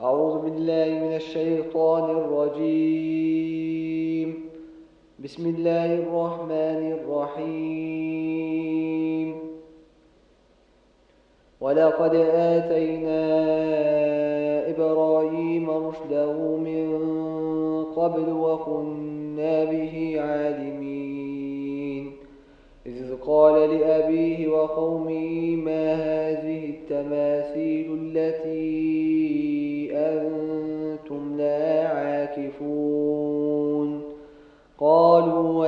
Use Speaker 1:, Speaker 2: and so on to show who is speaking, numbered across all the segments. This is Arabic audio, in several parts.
Speaker 1: أعوذ بالله من الشيطان الرجيم. بسم الله الرحمن الرحيم. ولقد آتينا إبراهيم رشده من قبل وكنا به عالمين. إذ قال لأبيه وقومه ما هذه التماثيل التي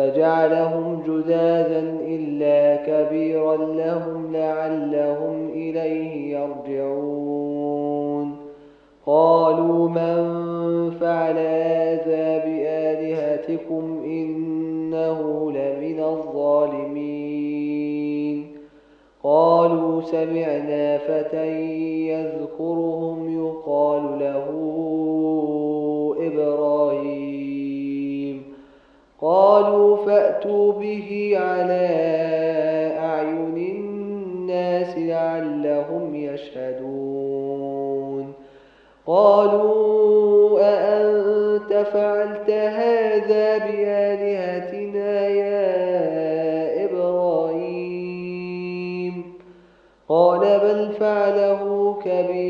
Speaker 1: فجعلهم جذاذا إلا كبيرا لهم لعلهم إليه يرجعون. قالوا من فعل هذا بآلهتكم إنه لمن الظالمين. قالوا سمعنا فتى يذكرهم يقال له فأتوا به على أعين الناس لعلهم يشهدون. قالوا أأنت فعلت هذا بآلهتنا يا إبراهيم؟ قال بل فعله كبيرهم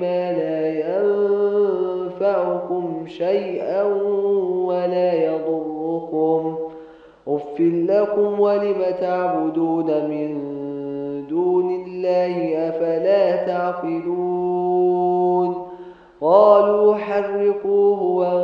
Speaker 1: ما لا ينفعكم شيئا ولا يضركم. أف لكم ولم تعبدون من دون الله أفلا تعقلون؟ قالوا حرقوه وانصروا